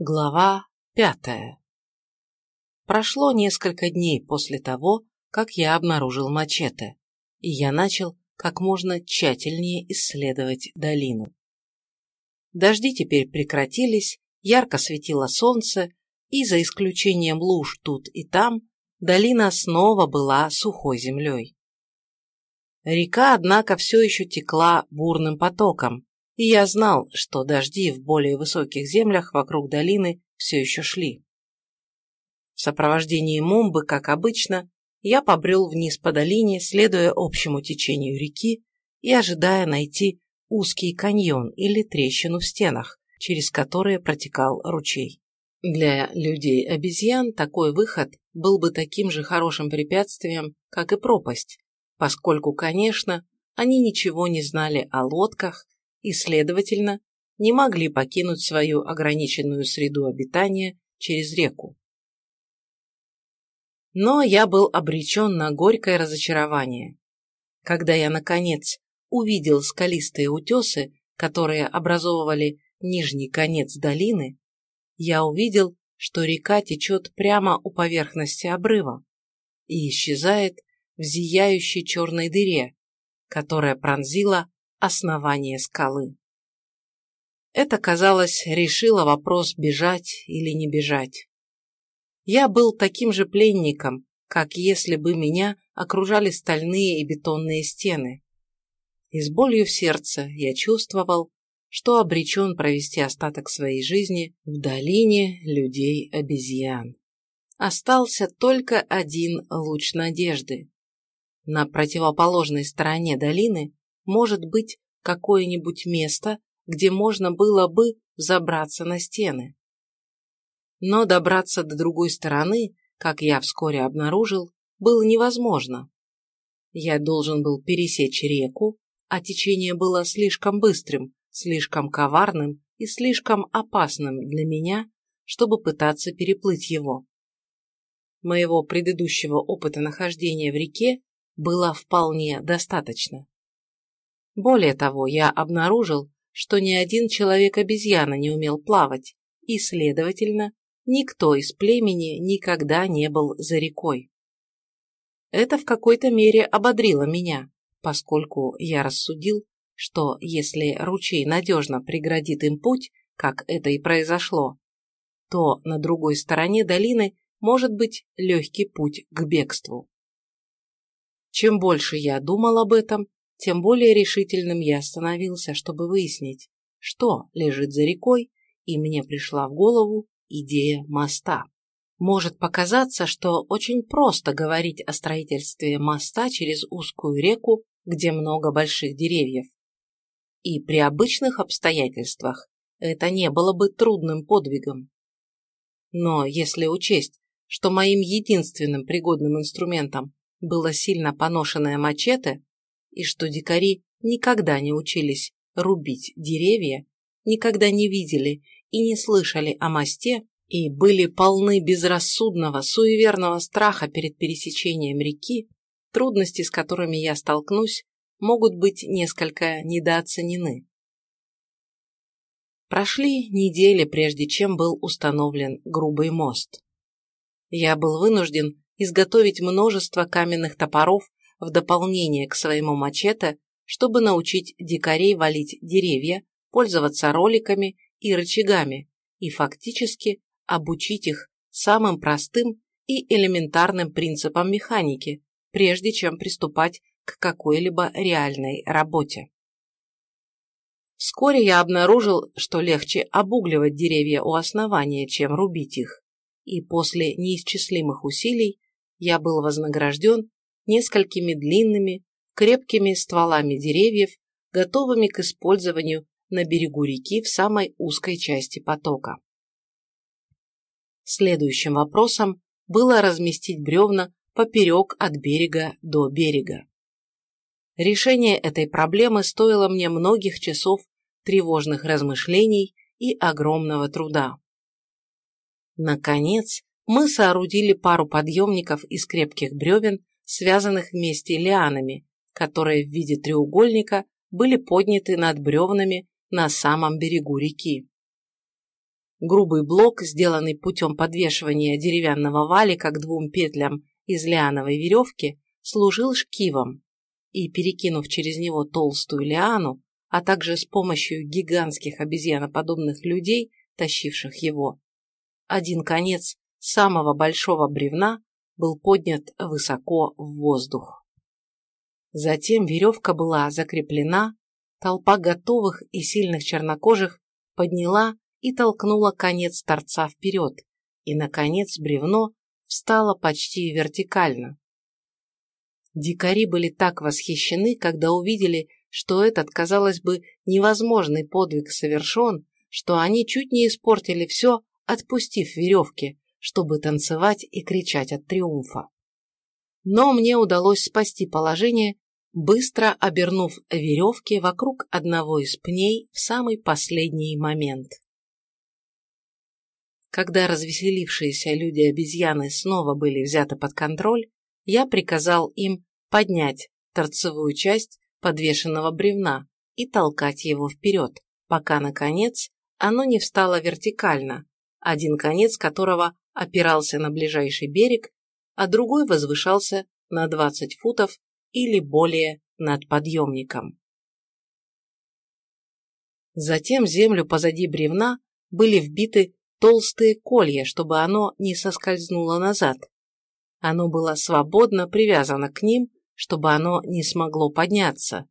Глава пятая Прошло несколько дней после того, как я обнаружил мачете, и я начал как можно тщательнее исследовать долину. Дожди теперь прекратились, ярко светило солнце, и за исключением луж тут и там, долина снова была сухой землей. Река, однако, все еще текла бурным потоком, и я знал, что дожди в более высоких землях вокруг долины все еще шли. В сопровождении Мумбы, как обычно, я побрел вниз по долине, следуя общему течению реки и ожидая найти узкий каньон или трещину в стенах, через которые протекал ручей. Для людей-обезьян такой выход был бы таким же хорошим препятствием, как и пропасть, поскольку, конечно, они ничего не знали о лодках и, следовательно, не могли покинуть свою ограниченную среду обитания через реку. Но я был обречен на горькое разочарование. Когда я, наконец, увидел скалистые утесы, которые образовывали нижний конец долины, я увидел, что река течет прямо у поверхности обрыва и исчезает в зияющей черной дыре, которая пронзила основание скалы. Это, казалось, решило вопрос бежать или не бежать. Я был таким же пленником, как если бы меня окружали стальные и бетонные стены. И с болью в сердце я чувствовал, что обречен провести остаток своей жизни в долине людей-обезьян. Остался только один луч надежды. На противоположной стороне долины может быть какое-нибудь место, где можно было бы забраться на стены. Но добраться до другой стороны, как я вскоре обнаружил, было невозможно. Я должен был пересечь реку, а течение было слишком быстрым, слишком коварным и слишком опасным для меня, чтобы пытаться переплыть его. Моего предыдущего опыта нахождения в реке было вполне достаточно. Более того, я обнаружил, что ни один человек-обезьяна не умел плавать, и, следовательно, никто из племени никогда не был за рекой. Это в какой-то мере ободрило меня, поскольку я рассудил, что если ручей надежно преградит им путь, как это и произошло, то на другой стороне долины может быть легкий путь к бегству. Чем больше я думал об этом, тем более решительным я становился, чтобы выяснить, что лежит за рекой, и мне пришла в голову идея моста. Может показаться, что очень просто говорить о строительстве моста через узкую реку, где много больших деревьев. И при обычных обстоятельствах это не было бы трудным подвигом. Но если учесть, что моим единственным пригодным инструментом было сильно поношенное мачете, и что дикари никогда не учились рубить деревья, никогда не видели и не слышали о мосте и были полны безрассудного, суеверного страха перед пересечением реки, трудности, с которыми я столкнусь, могут быть несколько недооценены. Прошли недели, прежде чем был установлен грубый мост. Я был вынужден изготовить множество каменных топоров в дополнение к своему мачете, чтобы научить дикарей валить деревья, пользоваться роликами и рычагами и фактически обучить их самым простым и элементарным принципам механики, прежде чем приступать к какой-либо реальной работе. Вскоре я обнаружил, что легче обугливать деревья у основания, чем рубить их, и после неисчислимых усилий я был вознагражден несколькими длинными, крепкими стволами деревьев, готовыми к использованию на берегу реки в самой узкой части потока. Следующим вопросом было разместить бревна поперек от берега до берега. Решение этой проблемы стоило мне многих часов тревожных размышлений и огромного труда. Наконец, мы соорудили пару подъемников из крепких бревен связанных вместе лианами, которые в виде треугольника были подняты над бревнами на самом берегу реки. Грубый блок, сделанный путем подвешивания деревянного валика к двум петлям из лиановой веревки, служил шкивом, и, перекинув через него толстую лиану, а также с помощью гигантских обезьяноподобных людей, тащивших его, один конец самого большого бревна был поднят высоко в воздух. Затем веревка была закреплена, толпа готовых и сильных чернокожих подняла и толкнула конец торца вперед, и, наконец, бревно встало почти вертикально. Дикари были так восхищены, когда увидели, что этот, казалось бы, невозможный подвиг совершен, что они чуть не испортили все, отпустив веревки, чтобы танцевать и кричать от триумфа. Но мне удалось спасти положение, быстро обернув веревки вокруг одного из пней в самый последний момент. Когда развеселившиеся люди-обезьяны снова были взяты под контроль, я приказал им поднять торцевую часть подвешенного бревна и толкать его вперед, пока, наконец, оно не встало вертикально, один конец которого опирался на ближайший берег, а другой возвышался на 20 футов или более над подъемником. Затем землю позади бревна были вбиты толстые колья, чтобы оно не соскользнуло назад. Оно было свободно привязано к ним, чтобы оно не смогло подняться.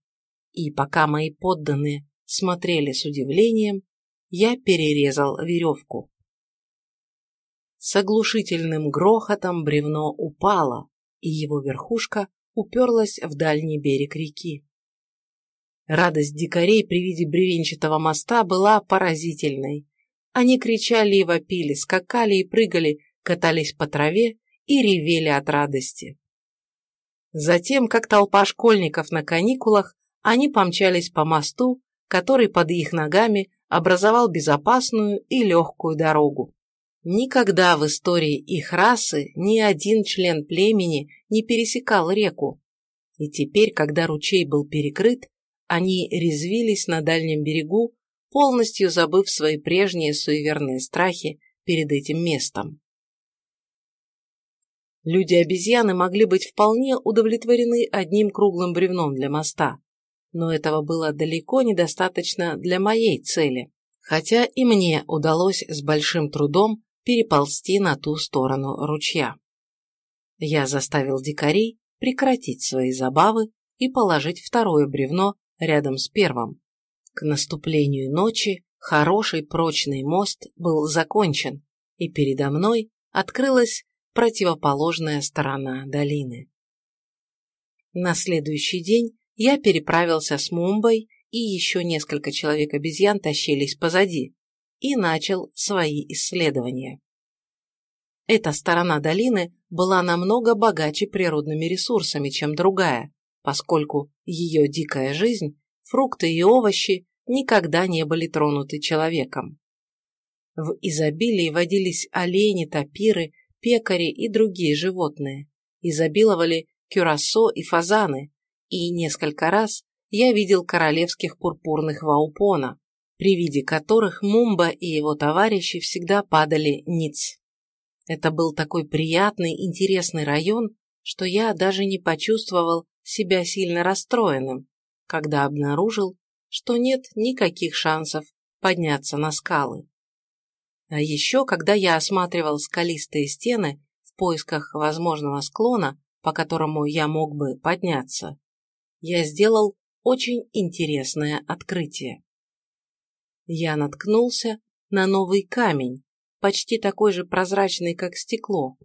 И пока мои подданные смотрели с удивлением, я перерезал веревку. С оглушительным грохотом бревно упало, и его верхушка уперлась в дальний берег реки. Радость дикарей при виде бревенчатого моста была поразительной. Они кричали и вопили, скакали и прыгали, катались по траве и ревели от радости. Затем, как толпа школьников на каникулах, они помчались по мосту, который под их ногами образовал безопасную и легкую дорогу. Никогда в истории их расы ни один член племени не пересекал реку. И теперь, когда ручей был перекрыт, они резвились на дальнем берегу, полностью забыв свои прежние суеверные страхи перед этим местом. Люди-обезьяны могли быть вполне удовлетворены одним круглым бревном для моста, но этого было далеко недостаточно для моей цели, хотя и мне удалось с большим трудом переползти на ту сторону ручья. Я заставил дикарей прекратить свои забавы и положить второе бревно рядом с первым. К наступлению ночи хороший прочный мост был закончен, и передо мной открылась противоположная сторона долины. На следующий день я переправился с Мумбой, и еще несколько человек-обезьян тащились позади, и начал свои исследования. Эта сторона долины была намного богаче природными ресурсами, чем другая, поскольку ее дикая жизнь, фрукты и овощи никогда не были тронуты человеком. В изобилии водились олени, тапиры пекари и другие животные, изобиловали кюрасо и фазаны, и несколько раз я видел королевских пурпурных ваупона, при виде которых Мумба и его товарищи всегда падали ниц. Это был такой приятный, интересный район, что я даже не почувствовал себя сильно расстроенным, когда обнаружил, что нет никаких шансов подняться на скалы. А еще, когда я осматривал скалистые стены в поисках возможного склона, по которому я мог бы подняться, я сделал очень интересное открытие. Я наткнулся на новый камень, почти такой же прозрачный, как стекло,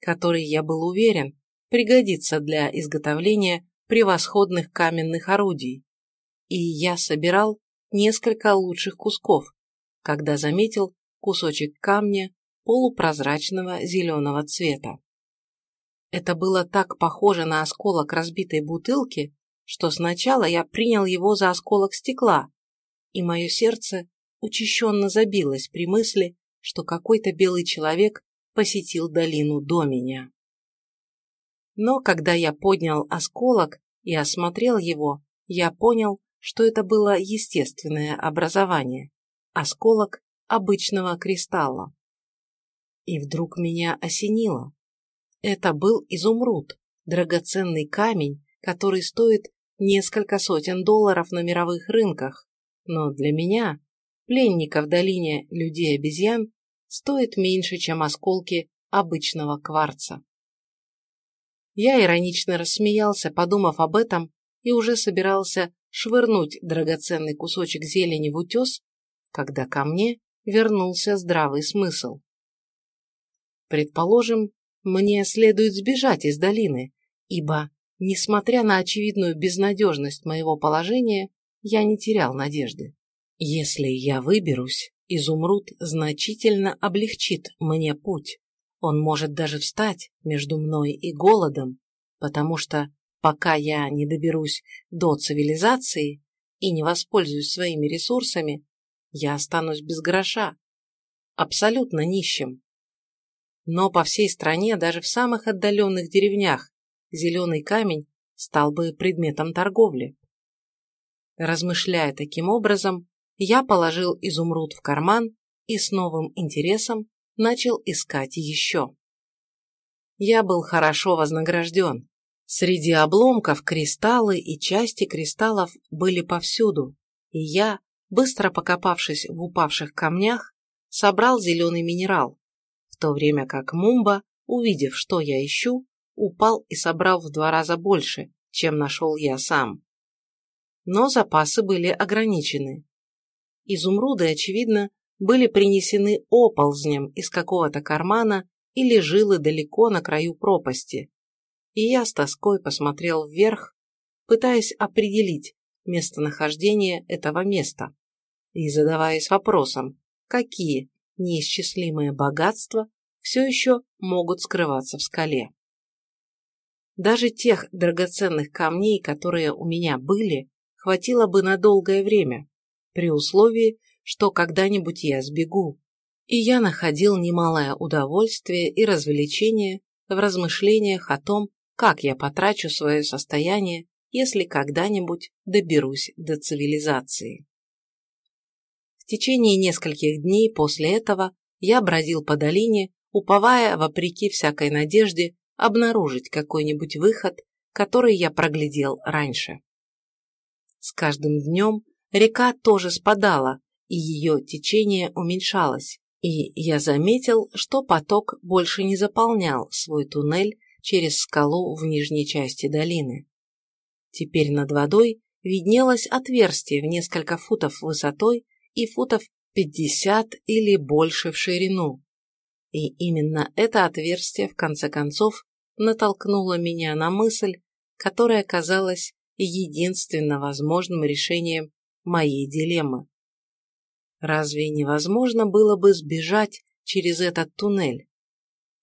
который, я был уверен, пригодится для изготовления превосходных каменных орудий. И я собирал несколько лучших кусков, когда заметил кусочек камня полупрозрачного зеленого цвета. Это было так похоже на осколок разбитой бутылки, что сначала я принял его за осколок стекла, и мое сердце учащенно забилось при мысли, что какой-то белый человек посетил долину до меня. Но когда я поднял осколок и осмотрел его, я понял, что это было естественное образование, осколок обычного кристалла. И вдруг меня осенило. Это был изумруд, драгоценный камень, который стоит несколько сотен долларов на мировых рынках, но для меня, пленника в долине людей-обезьян, стоит меньше, чем осколки обычного кварца. Я иронично рассмеялся, подумав об этом, и уже собирался швырнуть драгоценный кусочек зелени в утес, когда ко мне вернулся здравый смысл. Предположим, мне следует сбежать из долины, ибо, несмотря на очевидную безнадежность моего положения, я не терял надежды. Если я выберусь, изумруд значительно облегчит мне путь. Он может даже встать между мной и голодом, потому что пока я не доберусь до цивилизации и не воспользуюсь своими ресурсами, я останусь без гроша, абсолютно нищим. Но по всей стране, даже в самых отдаленных деревнях, зеленый камень стал бы предметом торговли. Размышляя таким образом, я положил изумруд в карман и с новым интересом начал искать еще. Я был хорошо вознагражден. Среди обломков кристаллы и части кристаллов были повсюду, и я, быстро покопавшись в упавших камнях, собрал зеленый минерал, в то время как Мумба, увидев, что я ищу, упал и собрал в два раза больше, чем нашел я сам. Но запасы были ограничены. Изумруды, очевидно, были принесены оползнем из какого-то кармана или жилы далеко на краю пропасти. И я с тоской посмотрел вверх, пытаясь определить местонахождение этого места и задаваясь вопросом, какие неисчислимые богатства все еще могут скрываться в скале. Даже тех драгоценных камней, которые у меня были, хватило бы на долгое время, при условии, что когда-нибудь я сбегу. И я находил немалое удовольствие и развлечение в размышлениях о том, как я потрачу свое состояние, если когда-нибудь доберусь до цивилизации. В течение нескольких дней после этого я бродил по долине, уповая, вопреки всякой надежде, обнаружить какой-нибудь выход, который я проглядел раньше. С каждым днем река тоже спадала, и ее течение уменьшалось, и я заметил, что поток больше не заполнял свой туннель через скалу в нижней части долины. Теперь над водой виднелось отверстие в несколько футов высотой и футов 50 или больше в ширину. И именно это отверстие, в конце концов, натолкнуло меня на мысль, которая казалась единственно возможным решением моей дилеммы. Разве невозможно было бы сбежать через этот туннель?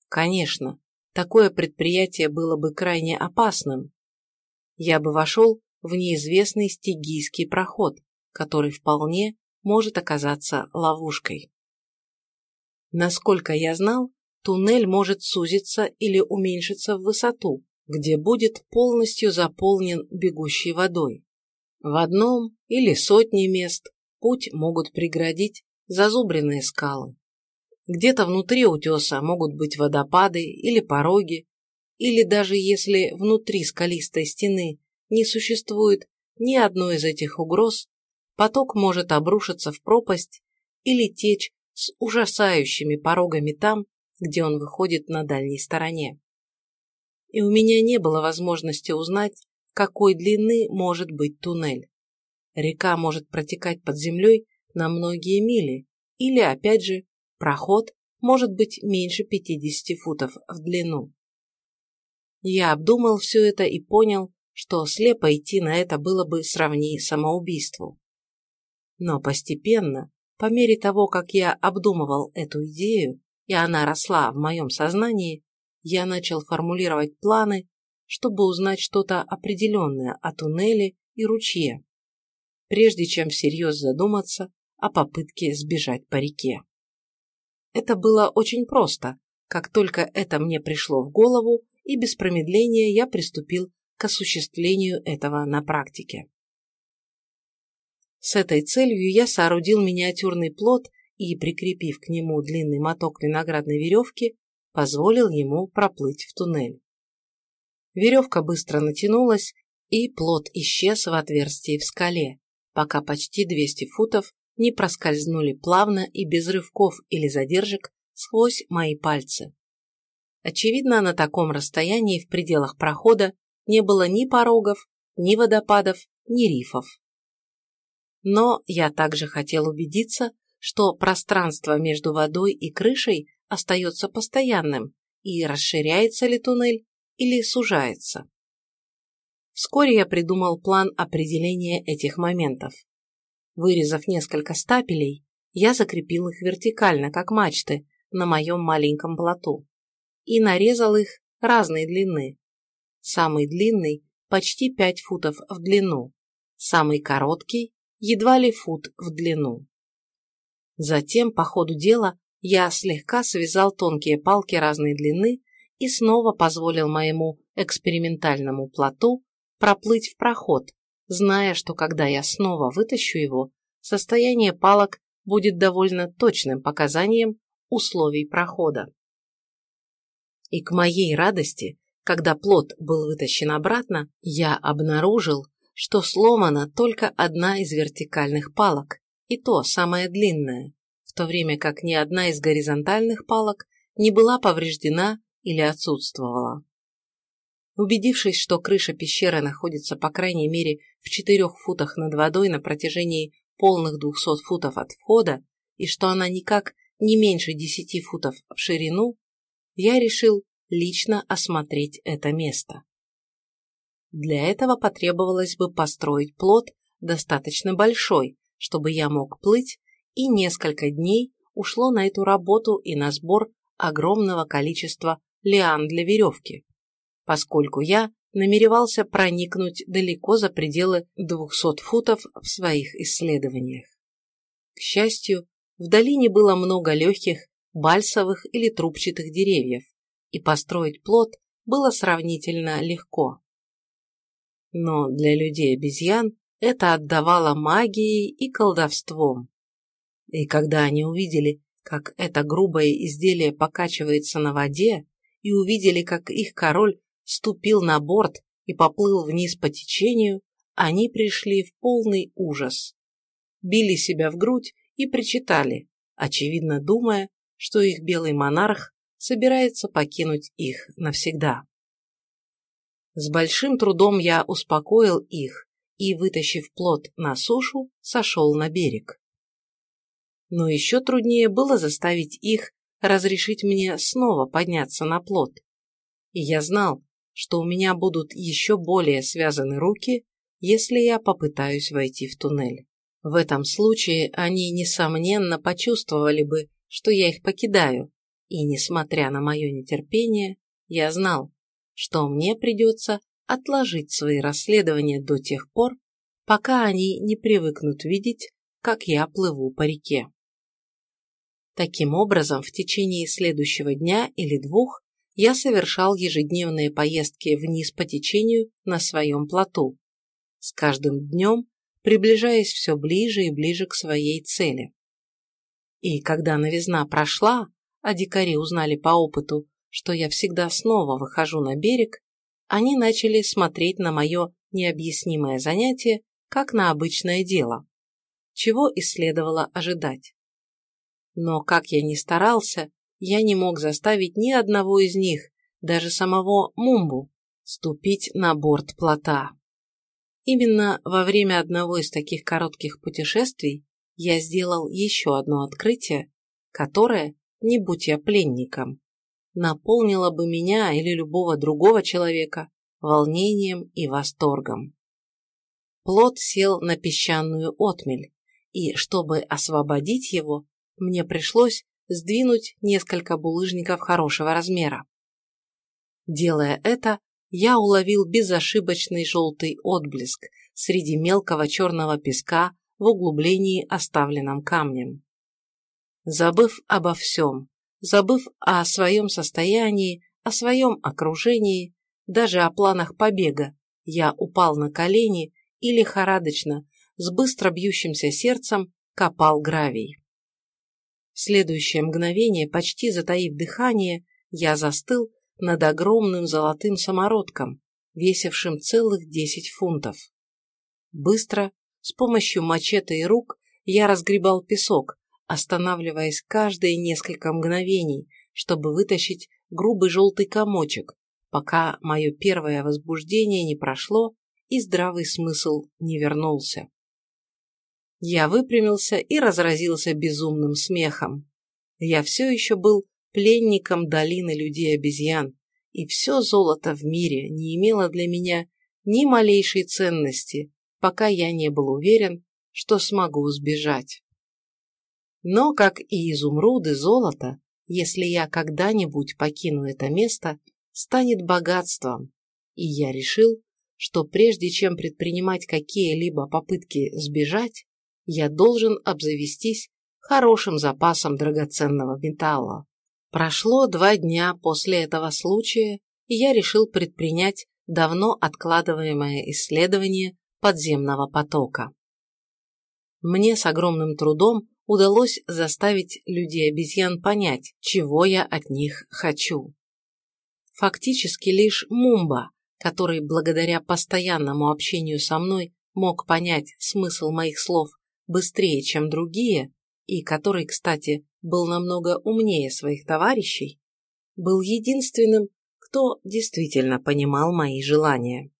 Конечно, такое предприятие было бы крайне опасным. Я бы вошел в неизвестный стигийский проход, который вполне может оказаться ловушкой. Насколько я знал, туннель может сузиться или уменьшиться в высоту, где будет полностью заполнен бегущей водой. В одном или сотне мест Путь могут преградить зазубренные скалы. Где-то внутри утеса могут быть водопады или пороги, или даже если внутри скалистой стены не существует ни одной из этих угроз, поток может обрушиться в пропасть или течь с ужасающими порогами там, где он выходит на дальней стороне. И у меня не было возможности узнать, какой длины может быть туннель. Река может протекать под землей на многие мили, или, опять же, проход может быть меньше 50 футов в длину. Я обдумал все это и понял, что слепо идти на это было бы сравни самоубийству. Но постепенно, по мере того, как я обдумывал эту идею, и она росла в моем сознании, я начал формулировать планы, чтобы узнать что-то определенное о туннеле и ручье прежде чем всерьез задуматься о попытке сбежать по реке. Это было очень просто. Как только это мне пришло в голову, и без промедления я приступил к осуществлению этого на практике. С этой целью я соорудил миниатюрный плот и, прикрепив к нему длинный моток виноградной веревки, позволил ему проплыть в туннель. Веревка быстро натянулась, и плот исчез в отверстии в скале, пока почти 200 футов не проскользнули плавно и без рывков или задержек сквозь мои пальцы. Очевидно, на таком расстоянии в пределах прохода не было ни порогов, ни водопадов, ни рифов. Но я также хотел убедиться, что пространство между водой и крышей остается постоянным и расширяется ли туннель или сужается. Вскоре я придумал план определения этих моментов. Вырезав несколько стапелей, я закрепил их вертикально, как мачты, на моем маленьком плоту, и нарезал их разной длины. Самый длинный – почти 5 футов в длину, самый короткий – едва ли фут в длину. Затем, по ходу дела, я слегка связал тонкие палки разной длины и снова позволил моему экспериментальному плоту проплыть в проход, зная, что когда я снова вытащу его, состояние палок будет довольно точным показанием условий прохода. И к моей радости, когда плот был вытащен обратно, я обнаружил, что сломана только одна из вертикальных палок, и то самая длинная, в то время как ни одна из горизонтальных палок не была повреждена или отсутствовала. Убедившись, что крыша пещеры находится по крайней мере в четырех футах над водой на протяжении полных двухсот футов от входа и что она никак не меньше десяти футов в ширину, я решил лично осмотреть это место. Для этого потребовалось бы построить плот достаточно большой, чтобы я мог плыть, и несколько дней ушло на эту работу и на сбор огромного количества лиан для веревки поскольку я намеревался проникнуть далеко за пределы 200 футов в своих исследованиях. К счастью, в долине было много легких, бальсовых или трубчатых деревьев, и построить плод было сравнительно легко. Но для людей-обезьян это отдавало магией и колдовством. И когда они увидели, как это грубое изделие покачивается на воде, и увидели, как их король ступил на борт и поплыл вниз по течению, они пришли в полный ужас. Били себя в грудь и причитали, очевидно думая, что их белый монарх собирается покинуть их навсегда. С большим трудом я успокоил их и, вытащив плот на сушу, сошел на берег. Но еще труднее было заставить их разрешить мне снова подняться на плот. И я знал, что у меня будут еще более связаны руки, если я попытаюсь войти в туннель. В этом случае они, несомненно, почувствовали бы, что я их покидаю, и, несмотря на мое нетерпение, я знал, что мне придется отложить свои расследования до тех пор, пока они не привыкнут видеть, как я плыву по реке. Таким образом, в течение следующего дня или двух я совершал ежедневные поездки вниз по течению на своем плоту, с каждым днем приближаясь все ближе и ближе к своей цели. И когда новизна прошла, а дикари узнали по опыту, что я всегда снова выхожу на берег, они начали смотреть на мое необъяснимое занятие как на обычное дело, чего и следовало ожидать. Но как я ни старался, я не мог заставить ни одного из них, даже самого Мумбу, ступить на борт плота. Именно во время одного из таких коротких путешествий я сделал еще одно открытие, которое, не будь я пленником, наполнило бы меня или любого другого человека волнением и восторгом. Плот сел на песчаную отмель, и чтобы освободить его, мне пришлось сдвинуть несколько булыжников хорошего размера. Делая это, я уловил безошибочный желтый отблеск среди мелкого черного песка в углублении, оставленном камнем. Забыв обо всем, забыв о своем состоянии, о своем окружении, даже о планах побега, я упал на колени и лихорадочно, с быстро бьющимся сердцем, копал гравий. Следующее мгновение, почти затаив дыхание, я застыл над огромным золотым самородком, весившим целых десять фунтов. Быстро, с помощью мачете и рук, я разгребал песок, останавливаясь каждые несколько мгновений, чтобы вытащить грубый желтый комочек, пока мое первое возбуждение не прошло и здравый смысл не вернулся. Я выпрямился и разразился безумным смехом. Я все еще был пленником долины людей-обезьян, и все золото в мире не имело для меня ни малейшей ценности, пока я не был уверен, что смогу сбежать. Но, как и изумруды, золото, если я когда-нибудь покину это место, станет богатством, и я решил, что прежде чем предпринимать какие-либо попытки сбежать, я должен обзавестись хорошим запасом драгоценного металла. Прошло два дня после этого случая, и я решил предпринять давно откладываемое исследование подземного потока. Мне с огромным трудом удалось заставить людей-обезьян понять, чего я от них хочу. Фактически лишь Мумба, который благодаря постоянному общению со мной мог понять смысл моих слов быстрее, чем другие, и который, кстати, был намного умнее своих товарищей, был единственным, кто действительно понимал мои желания.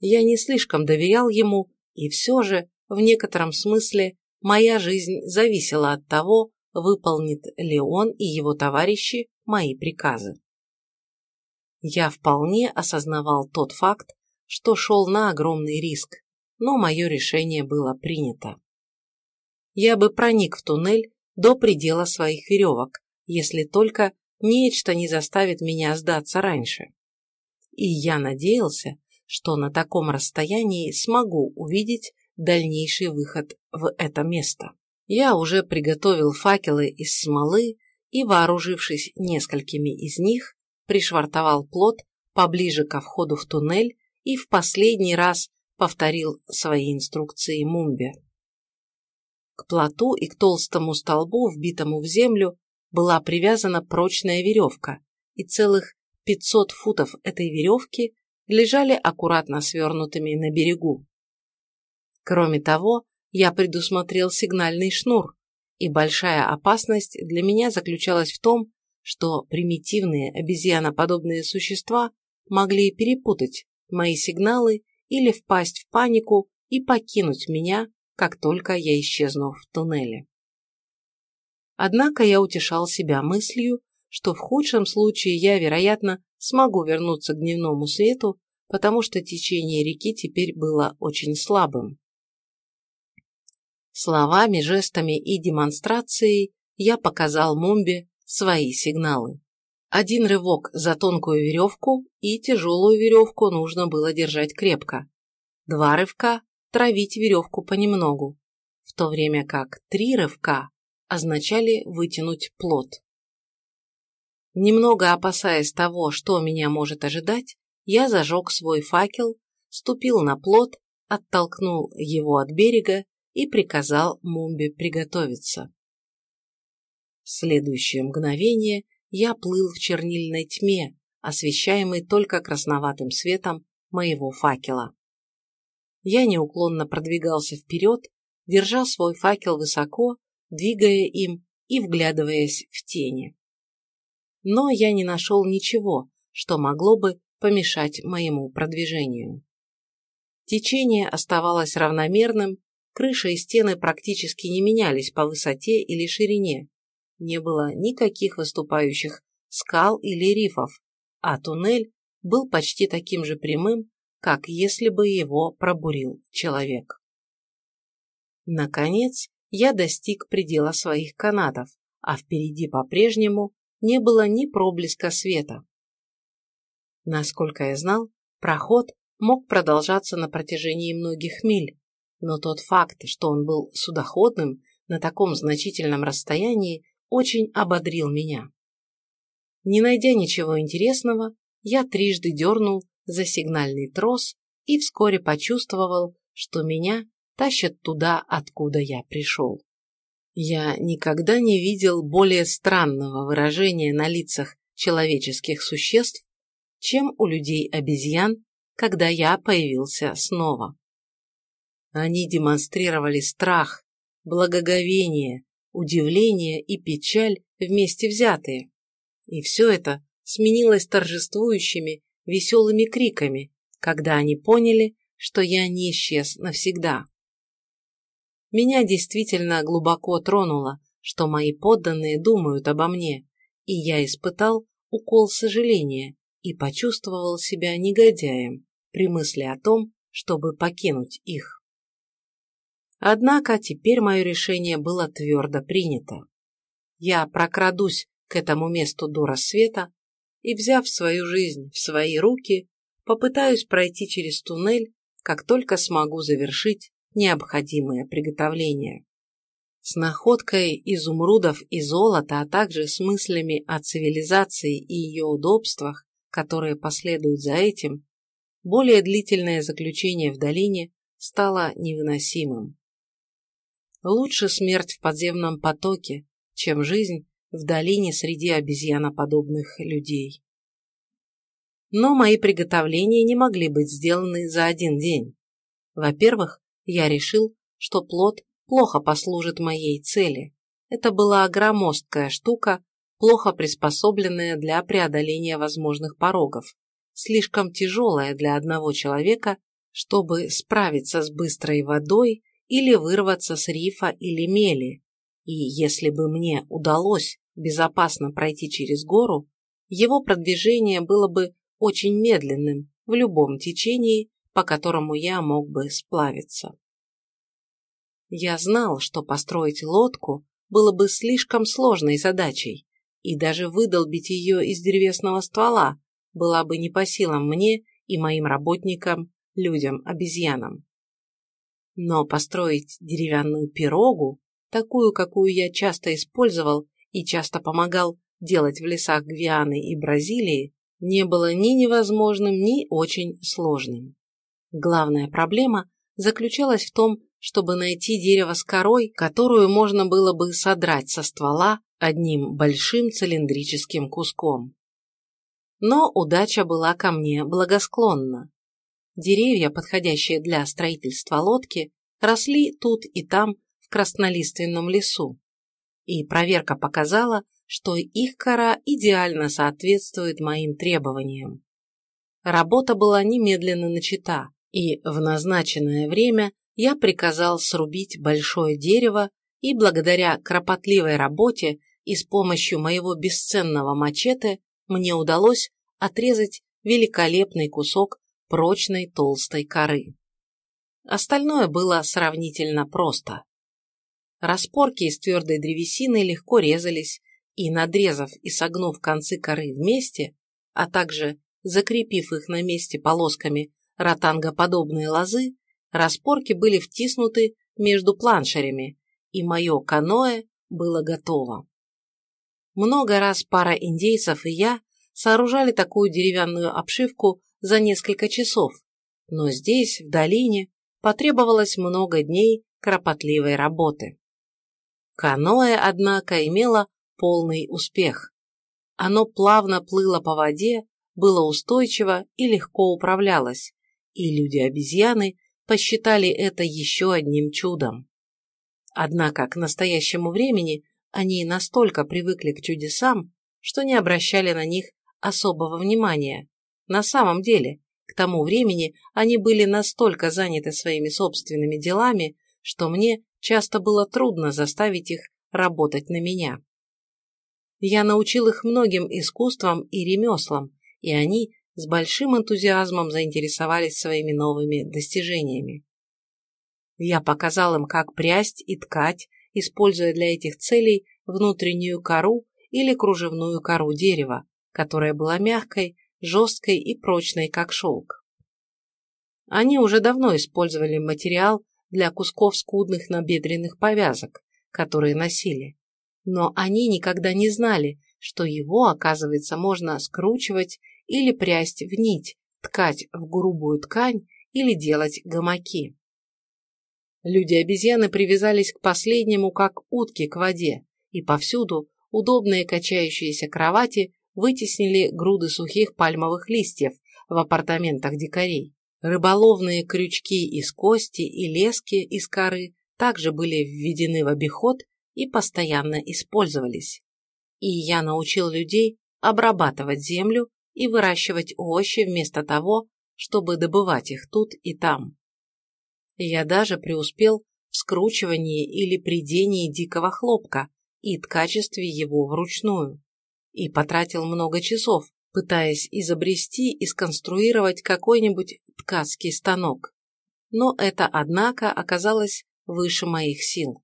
Я не слишком доверял ему, и все же, в некотором смысле, моя жизнь зависела от того, выполнит ли он и его товарищи мои приказы. Я вполне осознавал тот факт, что шел на огромный риск, но мое решение было принято. Я бы проник в туннель до предела своих веревок, если только нечто не заставит меня сдаться раньше. И я надеялся, что на таком расстоянии смогу увидеть дальнейший выход в это место. Я уже приготовил факелы из смолы и, вооружившись несколькими из них, пришвартовал плот поближе ко входу в туннель и в последний раз повторил свои инструкции Мумбе. К плоту и к толстому столбу, вбитому в землю, была привязана прочная веревка, и целых 500 футов этой веревки лежали аккуратно свернутыми на берегу. Кроме того, я предусмотрел сигнальный шнур, и большая опасность для меня заключалась в том, что примитивные обезьяноподобные существа могли перепутать мои сигналы или впасть в панику и покинуть меня, как только я исчезну в туннеле. Однако я утешал себя мыслью, что в худшем случае я, вероятно, смогу вернуться к дневному свету, потому что течение реки теперь было очень слабым. Словами, жестами и демонстрацией я показал Мумбе свои сигналы. Один рывок за тонкую веревку, и тяжелую веревку нужно было держать крепко. Два рывка – травить веревку понемногу, в то время как три рывка означали вытянуть плод. Немного опасаясь того, что меня может ожидать, я зажег свой факел, ступил на плод, оттолкнул его от берега и приказал Мумбе приготовиться. В следующее мгновение я плыл в чернильной тьме, освещаемой только красноватым светом моего факела. Я неуклонно продвигался вперед, держа свой факел высоко, двигая им и вглядываясь в тени. Но я не нашел ничего, что могло бы помешать моему продвижению. Течение оставалось равномерным, крыша и стены практически не менялись по высоте или ширине, не было никаких выступающих скал или рифов, а туннель был почти таким же прямым, как если бы его пробурил человек. Наконец, я достиг предела своих канатов, а впереди по-прежнему не было ни проблеска света. Насколько я знал, проход мог продолжаться на протяжении многих миль, но тот факт, что он был судоходным на таком значительном расстоянии, очень ободрил меня. Не найдя ничего интересного, я трижды дернул за сигнальный трос и вскоре почувствовал, что меня тащат туда, откуда я пришел. Я никогда не видел более странного выражения на лицах человеческих существ, чем у людей-обезьян, когда я появился снова. Они демонстрировали страх, благоговение, удивление и печаль вместе взятые. И все это сменилось торжествующими, веселыми криками, когда они поняли, что я не исчез навсегда. Меня действительно глубоко тронуло, что мои подданные думают обо мне, и я испытал укол сожаления и почувствовал себя негодяем при мысли о том, чтобы покинуть их. Однако теперь мое решение было твердо принято. Я прокрадусь к этому месту до рассвета и, взяв свою жизнь в свои руки, попытаюсь пройти через туннель, как только смогу завершить необходимые приготовления. С находкой изумрудов и золота, а также с мыслями о цивилизации и ее удобствах, которые последуют за этим, более длительное заключение в долине стало невыносимым. Лучше смерть в подземном потоке, чем жизнь в долине среди обезьяноподобных людей. Но мои приготовления не могли быть сделаны за один день. Во-первых, я решил, что плод плохо послужит моей цели. Это была громоздкая штука, плохо приспособленная для преодоления возможных порогов, слишком тяжелая для одного человека, чтобы справиться с быстрой водой или вырваться с рифа или мели. И если бы мне удалось безопасно пройти через гору, его продвижение было бы очень медленным в любом течении, по которому я мог бы сплавиться. Я знал, что построить лодку было бы слишком сложной задачей, и даже выдолбить ее из древесного ствола была бы не по силам мне и моим работникам, людям-обезьянам. Но построить деревянную пирогу, такую, какую я часто использовал и часто помогал делать в лесах Гвианы и Бразилии, не было ни невозможным, ни очень сложным. Главная проблема заключалась в том, чтобы найти дерево с корой, которую можно было бы содрать со ствола одним большим цилиндрическим куском. Но удача была ко мне благосклонна. Деревья, подходящие для строительства лодки, росли тут и там в краснолиственном лесу. И проверка показала, что их кора идеально соответствует моим требованиям. Работа была немедленно начата, и в назначенное время я приказал срубить большое дерево, и благодаря кропотливой работе и с помощью моего бесценного мачете мне удалось отрезать великолепный кусок прочной толстой коры. Остальное было сравнительно просто. Распорки из твердой древесины легко резались, и, надрезав и согнув концы коры вместе, а также закрепив их на месте полосками ротангоподобные лозы, распорки были втиснуты между планшерями, и мое каноэ было готово. Много раз пара индейцев и я сооружали такую деревянную обшивку за несколько часов, но здесь, в долине, потребовалось много дней кропотливой работы. Каноэ, однако, имело полный успех. Оно плавно плыло по воде, было устойчиво и легко управлялось, и люди-обезьяны посчитали это еще одним чудом. Однако к настоящему времени они настолько привыкли к чудесам, что не обращали на них особого внимания. На самом деле, к тому времени они были настолько заняты своими собственными делами, что мне часто было трудно заставить их работать на меня. Я научил их многим искусствам и ремеслам, и они с большим энтузиазмом заинтересовались своими новыми достижениями. Я показал им, как прясть и ткать, используя для этих целей внутреннюю кору или кружевную кору дерева, которая была мягкой, жесткой и прочной, как шелк. Они уже давно использовали материал для кусков скудных набедренных повязок, которые носили, но они никогда не знали, что его, оказывается, можно скручивать или прясть в нить, ткать в грубую ткань или делать гамаки. Люди-обезьяны привязались к последнему, как утки к воде, и повсюду удобные качающиеся кровати вытеснили груды сухих пальмовых листьев в апартаментах дикарей. Рыболовные крючки из кости и лески из коры также были введены в обиход и постоянно использовались. И я научил людей обрабатывать землю и выращивать овощи вместо того, чтобы добывать их тут и там. Я даже преуспел в скручивании или придении дикого хлопка и ткачестве его вручную. И потратил много часов, пытаясь изобрести и сконструировать какой-нибудь ткацкий станок. Но это, однако, оказалось выше моих сил.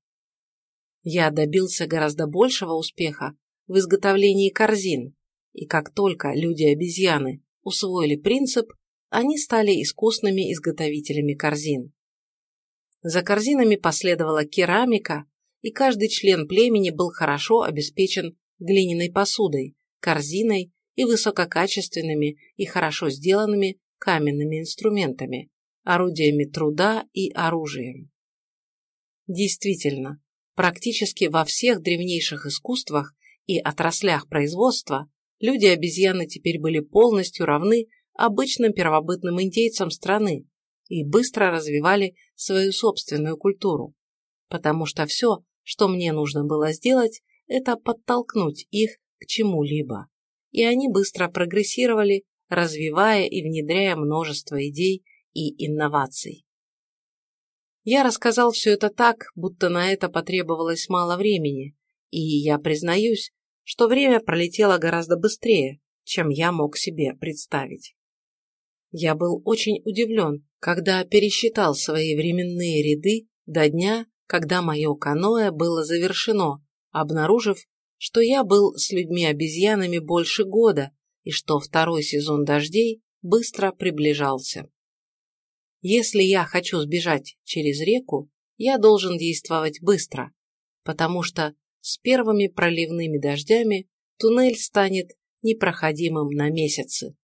Я добился гораздо большего успеха в изготовлении корзин, и как только люди-обезьяны усвоили принцип, они стали искусными изготовителями корзин. За корзинами последовала керамика, и каждый член племени был хорошо обеспечен глиняной посудой, корзиной и высококачественными и хорошо сделанными каменными инструментами, орудиями труда и оружием. Действительно, практически во всех древнейших искусствах и отраслях производства люди-обезьяны теперь были полностью равны обычным первобытным индейцам страны и быстро развивали свою собственную культуру, потому что все, что мне нужно было сделать, это подтолкнуть их к чему-либо. И они быстро прогрессировали, развивая и внедряя множество идей и инноваций. Я рассказал все это так, будто на это потребовалось мало времени, и я признаюсь, что время пролетело гораздо быстрее, чем я мог себе представить. Я был очень удивлен, когда пересчитал свои временные ряды до дня, когда мое каноэ было завершено, обнаружив, что я был с людьми-обезьянами больше года и что второй сезон дождей быстро приближался. Если я хочу сбежать через реку, я должен действовать быстро, потому что с первыми проливными дождями туннель станет непроходимым на месяцы.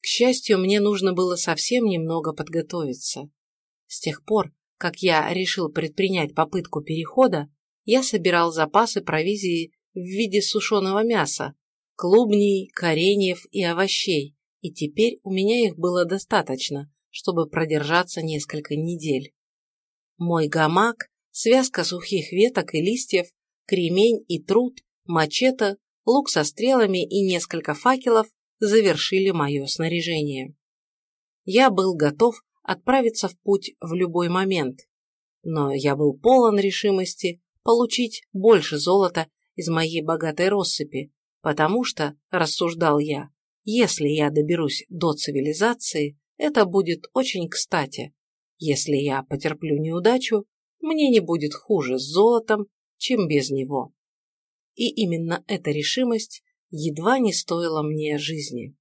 К счастью, мне нужно было совсем немного подготовиться. С тех пор, как я решил предпринять попытку перехода, я собирал запасы провизии в виде сушеного мяса, клубней, кореньев и овощей, и теперь у меня их было достаточно, чтобы продержаться несколько недель. Мой гамак, связка сухих веток и листьев, кремень и труд, мачете, лук со стрелами и несколько факелов завершили мое снаряжение. Я был готов отправиться в путь в любой момент, но я был полон решимости получить больше золота из моей богатой россыпи, потому что, рассуждал я, если я доберусь до цивилизации, это будет очень кстати. Если я потерплю неудачу, мне не будет хуже с золотом, чем без него. И именно эта решимость едва не стоило мне жизни.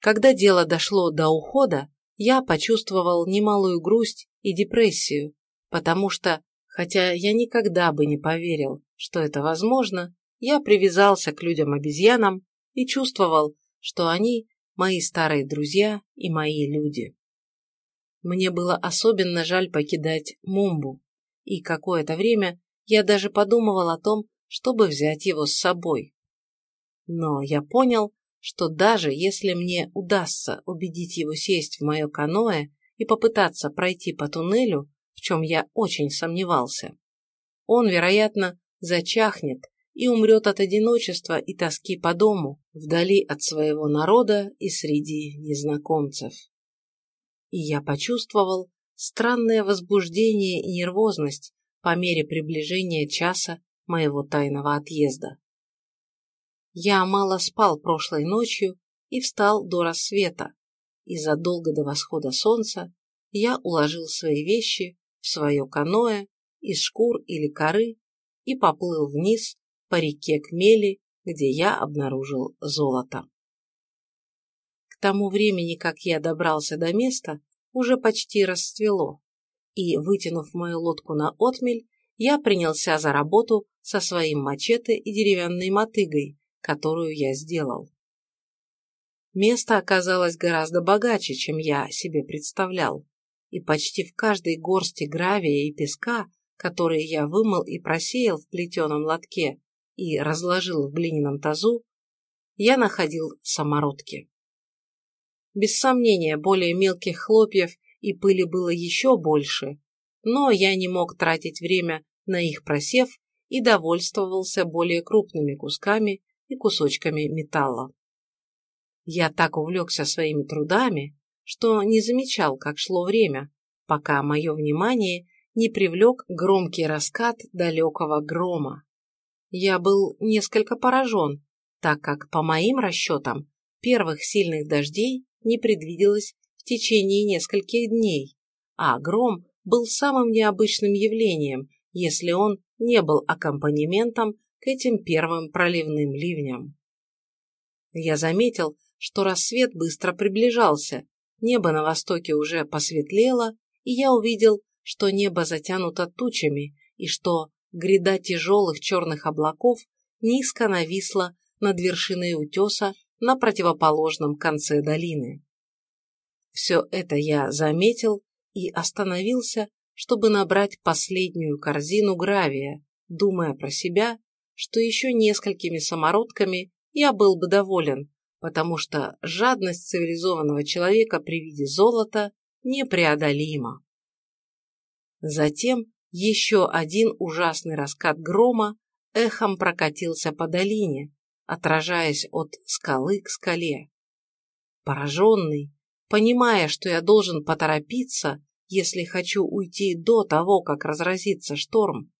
Когда дело дошло до ухода, я почувствовал немалую грусть и депрессию, потому что, хотя я никогда бы не поверил, что это возможно, я привязался к людям-обезьянам и чувствовал, что они мои старые друзья и мои люди. Мне было особенно жаль покидать Мумбу, и какое-то время я даже подумывал о том, чтобы взять его с собой. Но я понял, что даже если мне удастся убедить его сесть в мое каноэ и попытаться пройти по туннелю, в чем я очень сомневался, он, вероятно, зачахнет и умрет от одиночества и тоски по дому, вдали от своего народа и среди незнакомцев. И я почувствовал странное возбуждение и нервозность по мере приближения часа моего тайного отъезда. Я мало спал прошлой ночью и встал до рассвета, и задолго до восхода солнца я уложил свои вещи в свое каноэ из шкур или коры и поплыл вниз по реке к мели, где я обнаружил золото. К тому времени, как я добрался до места, уже почти расцвело, и, вытянув мою лодку на отмель, я принялся за работу со своим мачете и деревянной мотыгой, которую я сделал. Место оказалось гораздо богаче, чем я себе представлял. И почти в каждой горсти гравия и песка, которые я вымыл и просеял в плетеном лотке и разложил в глиняном тазу, я находил самородки. Без сомнения, более мелких хлопьев и пыли было еще больше, но я не мог тратить время на их просев и довольствовался более крупными кусками и кусочками металла. Я так увлекся своими трудами, что не замечал, как шло время, пока мое внимание не привлек громкий раскат далекого грома. Я был несколько поражен, так как, по моим расчетам, первых сильных дождей не предвиделось в течение нескольких дней, а гром был самым необычным явлением, если он не был аккомпанементом к этим первым проливным ливням. Я заметил, что рассвет быстро приближался, небо на востоке уже посветлело, и я увидел, что небо затянуто тучами и что гряда тяжелых черных облаков низко нависла над вершиной утеса на противоположном конце долины. Все это я заметил и остановился, чтобы набрать последнюю корзину гравия, думая про себя, что еще несколькими самородками я был бы доволен, потому что жадность цивилизованного человека при виде золота непреодолима. Затем еще один ужасный раскат грома эхом прокатился по долине, отражаясь от скалы к скале. Пораженный, понимая, что я должен поторопиться, если хочу уйти до того, как разразится шторм,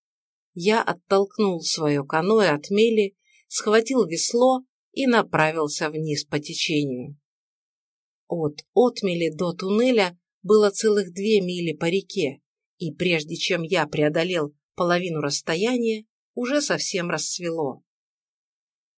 я оттолкнул свое каноэ от мели, схватил весло и направился вниз по течению. От отмели до туннеля было целых две мили по реке, и прежде чем я преодолел половину расстояния, уже совсем рассвело.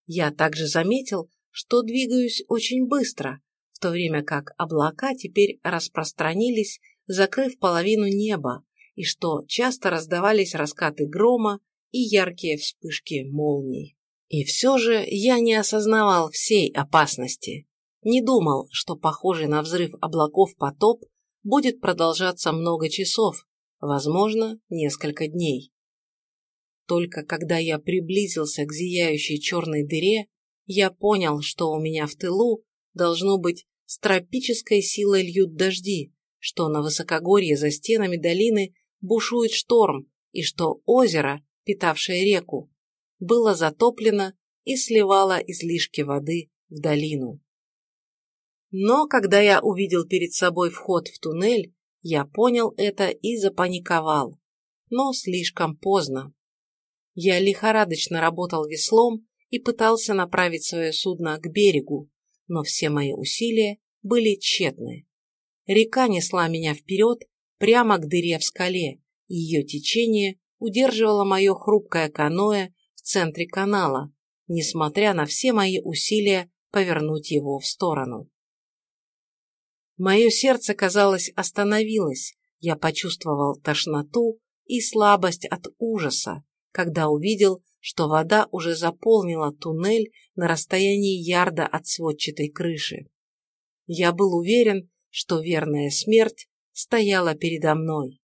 Я также заметил, что двигаюсь очень быстро, в то время как облака теперь распространились, закрыв половину неба, и что часто раздавались раскаты грома и яркие вспышки молний. И все же я не осознавал всей опасности, не думал, что похожий на взрыв облаков потоп будет продолжаться много часов, возможно, несколько дней. Только когда я приблизился к зияющей черной дыре, я понял, что у меня в тылу, должно быть, с тропической силой льют дожди, что на высокогорье за стенами долины бушует шторм и что озеро, питавшее реку, было затоплено и сливало излишки воды в долину. Но когда я увидел перед собой вход в туннель, я понял это и запаниковал. Но слишком поздно. Я лихорадочно работал веслом и пытался направить свое судно к берегу, но все мои усилия были тщетны. Река несла меня вперед прямо к дыре в скале, и ее течение удерживало мое хрупкое каноэ в центре канала, несмотря на все мои усилия повернуть его в сторону. Мое сердце, казалось, остановилось, я почувствовал тошноту и слабость от ужаса, когда увидел, что вода уже заполнила туннель на расстоянии ярда от сводчатой крыши. Я был уверен, что верная смерть стояла передо мной.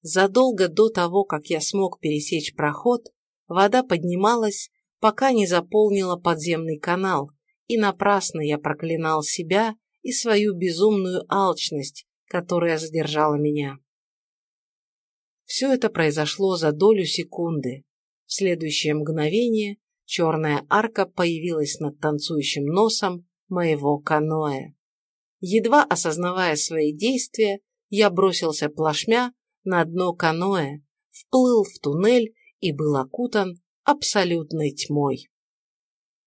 Задолго до того, как я смог пересечь проход, Вода поднималась, пока не заполнила подземный канал, и напрасно я проклинал себя и свою безумную алчность, которая задержала меня. Все это произошло за долю секунды. В следующее мгновение черная арка появилась над танцующим носом моего каноэ. Едва осознавая свои действия, я бросился плашмя на дно каноэ, вплыл в туннель и был окутан абсолютной тьмой.